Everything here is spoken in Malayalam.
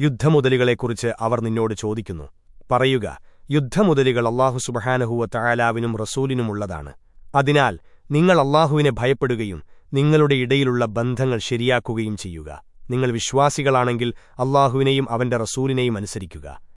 യുദ്ധമുതലുകളെക്കുറിച്ച് അവർ നിന്നോട് ചോദിക്കുന്നു. പറയുക യുദ്ധമുതലുകൾ അള്ളാഹു സുബഹാനഹുവ തയാലാവിനും റസൂലിനുമുള്ളതാണ്. അതിനാൽ നിങ്ങൾ അള്ളാഹുവിനെ ഭയപ്പെടുകയും നിങ്ങളുടെ ഇടയിലുള്ള ബന്ധങ്ങൾ ശരിയാക്കുകയും ചെയ്യുക. നിങ്ങൾ വിശ്വാസികളാണെങ്കിൽ അള്ളാഹുവിനെയും അവന്റെ റസൂലിനെയും അനുസരിക്കുക.